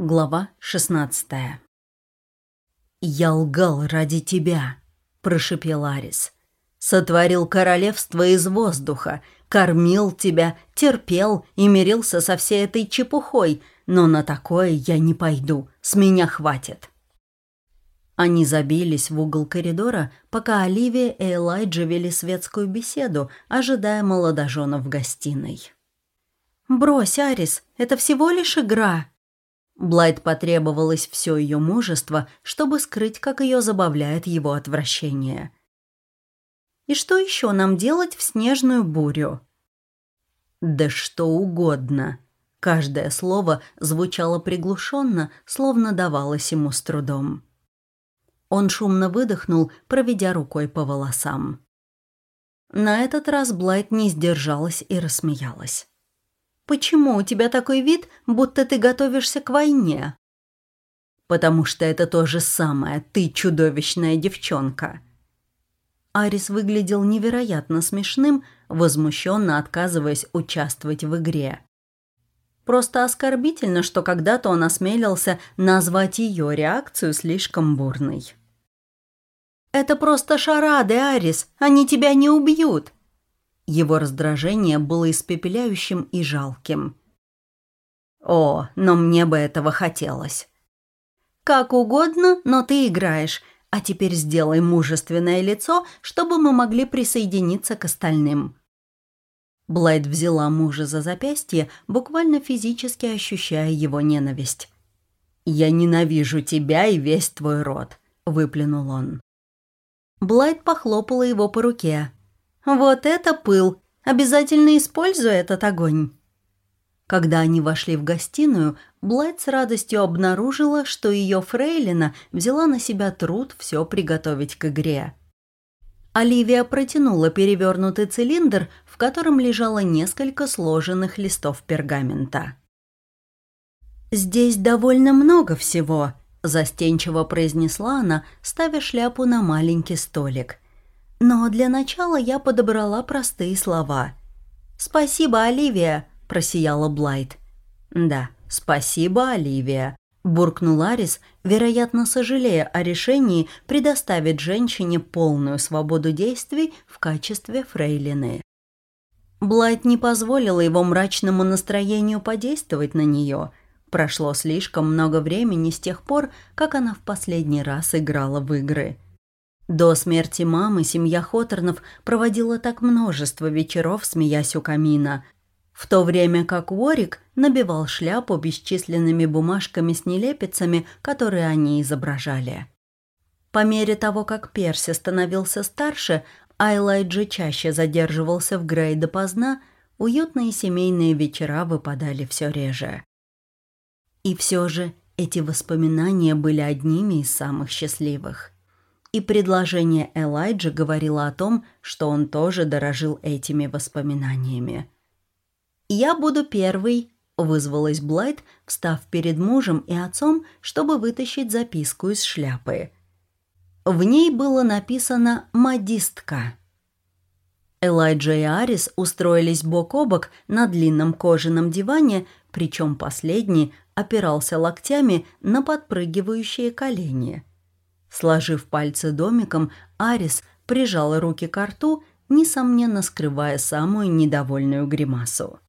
Глава 16 «Я лгал ради тебя», — прошипел Арис. «Сотворил королевство из воздуха, кормил тебя, терпел и мирился со всей этой чепухой, но на такое я не пойду, с меня хватит». Они забились в угол коридора, пока Оливия и Элайджа вели светскую беседу, ожидая молодоженов в гостиной. «Брось, Арис, это всего лишь игра», Блайт потребовалось все ее мужество, чтобы скрыть, как ее забавляет его отвращение. «И что еще нам делать в снежную бурю?» «Да что угодно». Каждое слово звучало приглушенно, словно давалось ему с трудом. Он шумно выдохнул, проведя рукой по волосам. На этот раз Блайт не сдержалась и рассмеялась. Почему у тебя такой вид, будто ты готовишься к войне?» «Потому что это то же самое, ты чудовищная девчонка». Арис выглядел невероятно смешным, возмущенно отказываясь участвовать в игре. Просто оскорбительно, что когда-то он осмелился назвать ее реакцию слишком бурной. «Это просто шарады, Арис, они тебя не убьют!» Его раздражение было испепеляющим и жалким. «О, но мне бы этого хотелось». «Как угодно, но ты играешь. А теперь сделай мужественное лицо, чтобы мы могли присоединиться к остальным». Блайт взяла мужа за запястье, буквально физически ощущая его ненависть. «Я ненавижу тебя и весь твой род», — выплюнул он. Блайт похлопала его по руке. «Вот это пыл! Обязательно используй этот огонь!» Когда они вошли в гостиную, Блайт с радостью обнаружила, что ее фрейлина взяла на себя труд все приготовить к игре. Оливия протянула перевернутый цилиндр, в котором лежало несколько сложенных листов пергамента. «Здесь довольно много всего», – застенчиво произнесла она, ставя шляпу на маленький столик – но для начала я подобрала простые слова. «Спасибо, Оливия», – просияла Блайт. «Да, спасибо, Оливия», – буркнул Арис, вероятно, сожалея о решении предоставить женщине полную свободу действий в качестве фрейлины. Блайт не позволила его мрачному настроению подействовать на нее. Прошло слишком много времени с тех пор, как она в последний раз играла в игры – до смерти мамы семья Хоторнов проводила так множество вечеров, смеясь у камина, в то время как Уорик набивал шляпу бесчисленными бумажками с нелепицами, которые они изображали. По мере того, как Перси становился старше, а Элайджи чаще задерживался в Грей допоздна, уютные семейные вечера выпадали все реже. И все же эти воспоминания были одними из самых счастливых – и предложение Элайджа говорило о том, что он тоже дорожил этими воспоминаниями. «Я буду первый», — вызвалась Блайт, встав перед мужем и отцом, чтобы вытащить записку из шляпы. В ней было написано «Модистка». Элайджа и Арис устроились бок о бок на длинном кожаном диване, причем последний опирался локтями на подпрыгивающие колени – Сложив пальцы домиком, Арис прижал руки к рту, несомненно скрывая самую недовольную гримасу.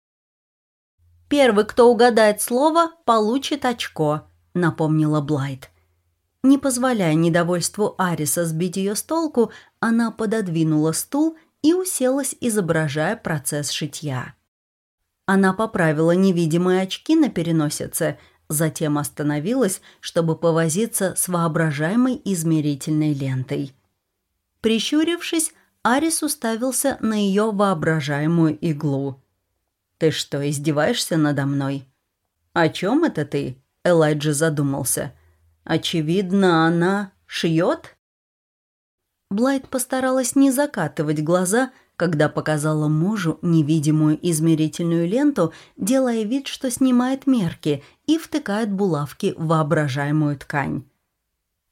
«Первый, кто угадает слово, получит очко», — напомнила Блайт. Не позволяя недовольству Ариса сбить ее с толку, она пододвинула стул и уселась, изображая процесс шитья. Она поправила невидимые очки на переносице, Затем остановилась, чтобы повозиться с воображаемой измерительной лентой. Прищурившись, Арис уставился на ее воображаемую иглу. «Ты что, издеваешься надо мной?» «О чем это ты?» — Элайджа задумался. «Очевидно, она шьет?» Блайт постаралась не закатывать глаза, когда показала мужу невидимую измерительную ленту, делая вид, что снимает мерки и втыкает булавки в воображаемую ткань.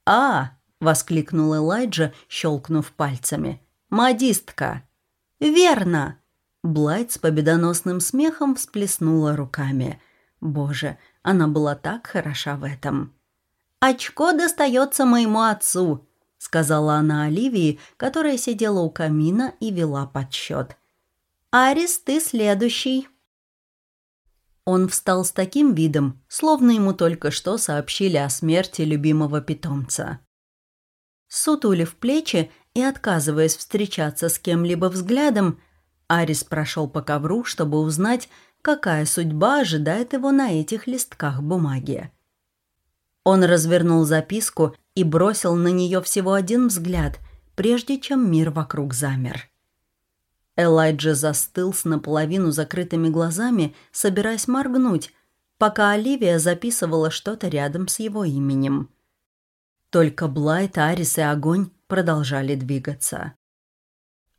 «А!» — воскликнул Элайджа, щелкнув пальцами. «Модистка!» «Верно!» Блайт с победоносным смехом всплеснула руками. «Боже, Она была так хороша в этом. «Очко достается моему отцу», — сказала она Оливии, которая сидела у камина и вела подсчет. «Арис, ты следующий». Он встал с таким видом, словно ему только что сообщили о смерти любимого питомца. Сутулив плечи и отказываясь встречаться с кем-либо взглядом, Арис прошел по ковру, чтобы узнать, какая судьба ожидает его на этих листках бумаги. Он развернул записку и бросил на нее всего один взгляд, прежде чем мир вокруг замер. Элайджа застыл с наполовину закрытыми глазами, собираясь моргнуть, пока Оливия записывала что-то рядом с его именем. Только Блайт, Арис и Огонь продолжали двигаться.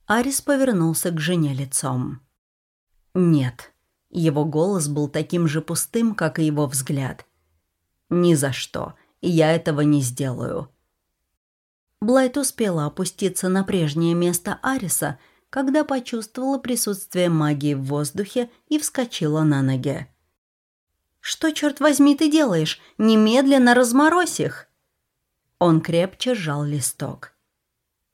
Арис повернулся к жене лицом. «Нет». Его голос был таким же пустым, как и его взгляд. «Ни за что. Я этого не сделаю». Блайт успела опуститься на прежнее место Ариса, когда почувствовала присутствие магии в воздухе и вскочила на ноги. «Что, черт возьми, ты делаешь? Немедленно разморозь их!» Он крепче сжал листок.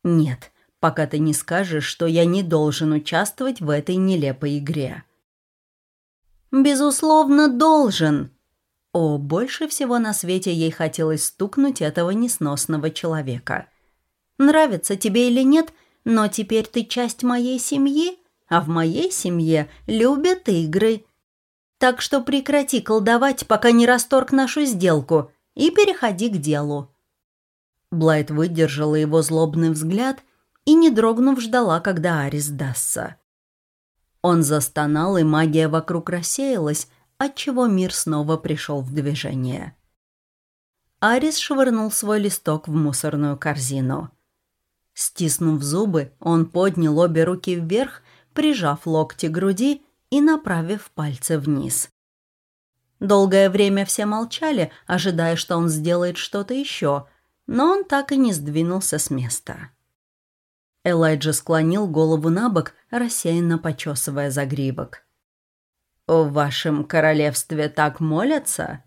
«Нет, пока ты не скажешь, что я не должен участвовать в этой нелепой игре». «Безусловно, должен!» О, больше всего на свете ей хотелось стукнуть этого несносного человека. «Нравится тебе или нет, но теперь ты часть моей семьи, а в моей семье любят игры. Так что прекрати колдовать, пока не расторг нашу сделку, и переходи к делу». Блайт выдержала его злобный взгляд и, не дрогнув, ждала, когда Арис сдастся. Он застонал, и магия вокруг рассеялась, отчего мир снова пришел в движение. Арис швырнул свой листок в мусорную корзину. Стиснув зубы, он поднял обе руки вверх, прижав локти к груди и направив пальцы вниз. Долгое время все молчали, ожидая, что он сделает что-то еще, но он так и не сдвинулся с места. Элайджа склонил голову на бок, рассеянно почесывая загривок. «В вашем королевстве так молятся?»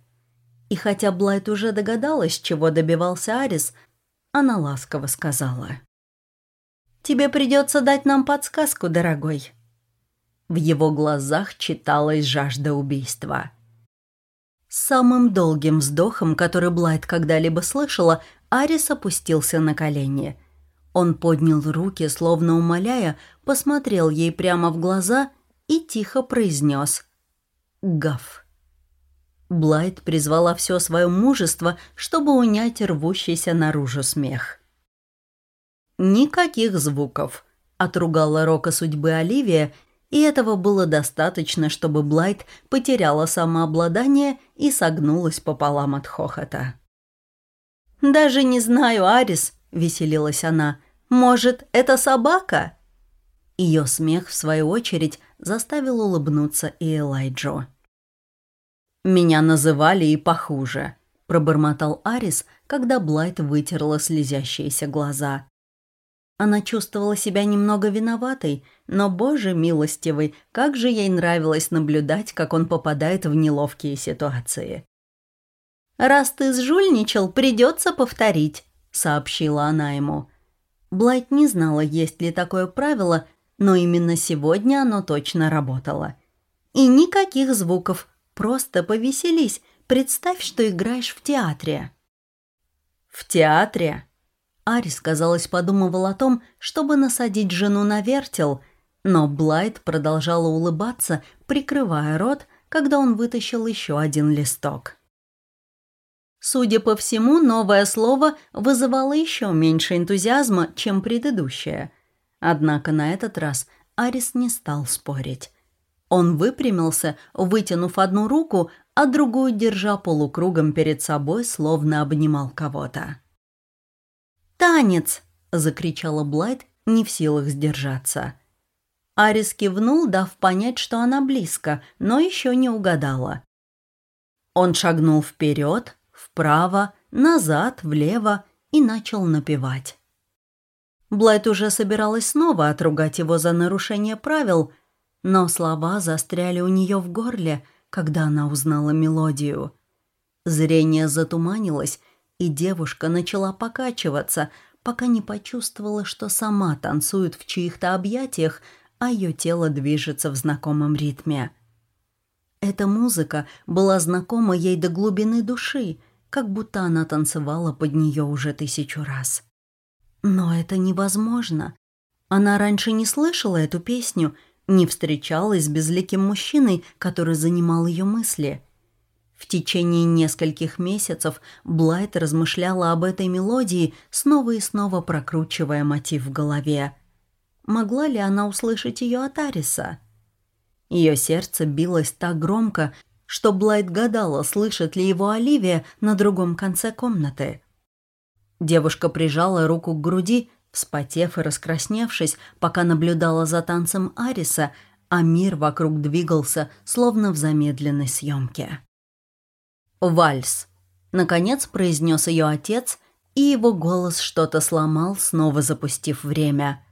И хотя Блайт уже догадалась, чего добивался Арис, она ласково сказала. «Тебе придется дать нам подсказку, дорогой». В его глазах читалась жажда убийства. Самым долгим вздохом, который Блайт когда-либо слышала, Арис опустился на колени. Он поднял руки, словно умоляя, посмотрел ей прямо в глаза и тихо произнес «Гав». Блайт призвала все свое мужество, чтобы унять рвущийся наружу смех. «Никаких звуков», — отругала рока судьбы Оливия, и этого было достаточно, чтобы Блайт потеряла самообладание и согнулась пополам от хохота. «Даже не знаю, Арис», — веселилась она. «Может, это собака?» Ее смех, в свою очередь, заставил улыбнуться и Элайджо. «Меня называли и похуже», — пробормотал Арис, когда Блайт вытерла слезящиеся глаза. Она чувствовала себя немного виноватой, но, боже милостивый, как же ей нравилось наблюдать, как он попадает в неловкие ситуации. «Раз ты сжульничал, придется повторить», — сообщила она ему. Блайт не знала, есть ли такое правило, но именно сегодня оно точно работало. И никаких звуков, просто повеселись, представь, что играешь в театре. «В театре?» Арис, казалось, подумывал о том, чтобы насадить жену на вертел, но Блайт продолжала улыбаться, прикрывая рот, когда он вытащил еще один листок. Судя по всему, новое слово вызывало еще меньше энтузиазма, чем предыдущее. Однако на этот раз Арис не стал спорить. Он выпрямился, вытянув одну руку, а другую держа полукругом перед собой, словно обнимал кого-то. «Танец!» — закричала Блайт, не в силах сдержаться. Арис кивнул, дав понять, что она близко, но еще не угадала. Он шагнул вперед, вправо, назад, влево и начал напевать. Блайт уже собиралась снова отругать его за нарушение правил, но слова застряли у нее в горле, когда она узнала мелодию — Зрение затуманилось, и девушка начала покачиваться, пока не почувствовала, что сама танцует в чьих-то объятиях, а ее тело движется в знакомом ритме. Эта музыка была знакома ей до глубины души, как будто она танцевала под нее уже тысячу раз. Но это невозможно. Она раньше не слышала эту песню, не встречалась с безликим мужчиной, который занимал ее мысли. В течение нескольких месяцев Блайт размышляла об этой мелодии, снова и снова прокручивая мотив в голове. Могла ли она услышать ее от Ариса? Ее сердце билось так громко, что Блайт гадала, слышит ли его Оливия на другом конце комнаты. Девушка прижала руку к груди, вспотев и раскрасневшись, пока наблюдала за танцем Ариса, а мир вокруг двигался, словно в замедленной съемке. «Вальс», — наконец произнес ее отец, и его голос что-то сломал, снова запустив время.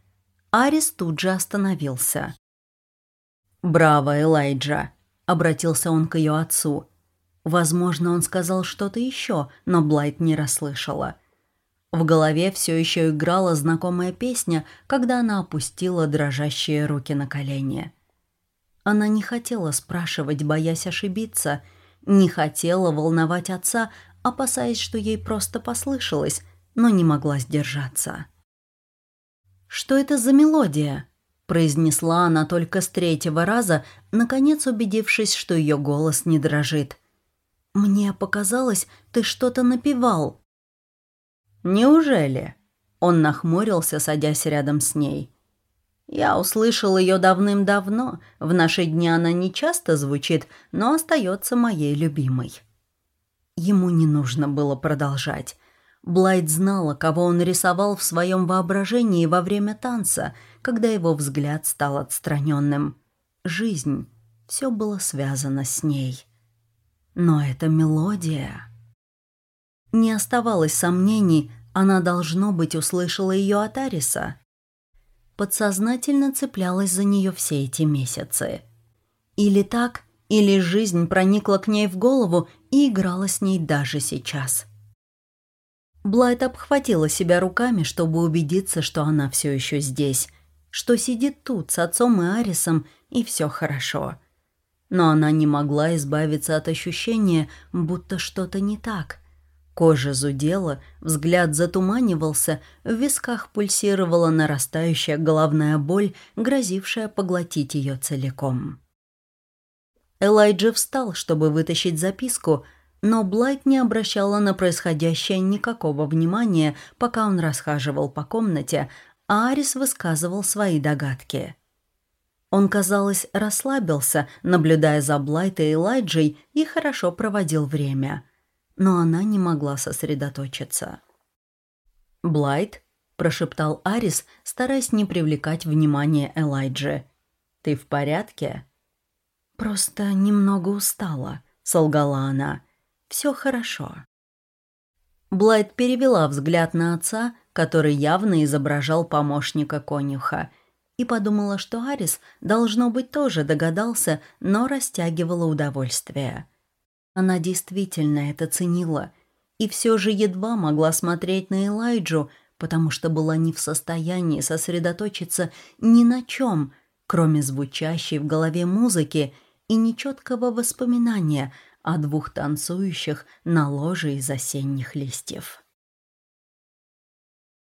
Арис тут же остановился. «Браво, Элайджа!» — обратился он к ее отцу. Возможно, он сказал что-то еще, но Блайт не расслышала. В голове все еще играла знакомая песня, когда она опустила дрожащие руки на колени. Она не хотела спрашивать, боясь ошибиться, не хотела волновать отца, опасаясь, что ей просто послышалось, но не могла сдержаться. «Что это за мелодия?» произнесла она только с третьего раза, наконец убедившись, что ее голос не дрожит. «Мне показалось, ты что-то напевал». «Неужели?» Он нахмурился, садясь рядом с ней. «Я услышал ее давным-давно. В наши дни она не часто звучит, но остается моей любимой». Ему не нужно было продолжать. Блайт знала, кого он рисовал в своем воображении во время танца, когда его взгляд стал отстраненным. Жизнь. Все было связано с ней. Но эта мелодия... Не оставалось сомнений, она, должно быть, услышала ее от Ариса. Подсознательно цеплялась за нее все эти месяцы. Или так, или жизнь проникла к ней в голову и играла с ней даже сейчас. Блайт обхватила себя руками, чтобы убедиться, что она все еще здесь, что сидит тут с отцом и Арисом, и все хорошо. Но она не могла избавиться от ощущения, будто что-то не так. Кожа зудела, взгляд затуманивался, в висках пульсировала нарастающая головная боль, грозившая поглотить ее целиком. Элайджа встал, чтобы вытащить записку — но Блайт не обращала на происходящее никакого внимания, пока он расхаживал по комнате, а Арис высказывал свои догадки. Он, казалось, расслабился, наблюдая за Блайт и Элайджей, и хорошо проводил время. Но она не могла сосредоточиться. «Блайт?» – прошептал Арис, стараясь не привлекать внимание Элайджи. «Ты в порядке?» «Просто немного устала», – солгала она все хорошо». Блайт перевела взгляд на отца, который явно изображал помощника конюха, и подумала, что Арис, должно быть, тоже догадался, но растягивала удовольствие. Она действительно это ценила, и все же едва могла смотреть на Элайджу, потому что была не в состоянии сосредоточиться ни на чем, кроме звучащей в голове музыки и нечеткого воспоминания о двух танцующих на ложе из осенних листьев.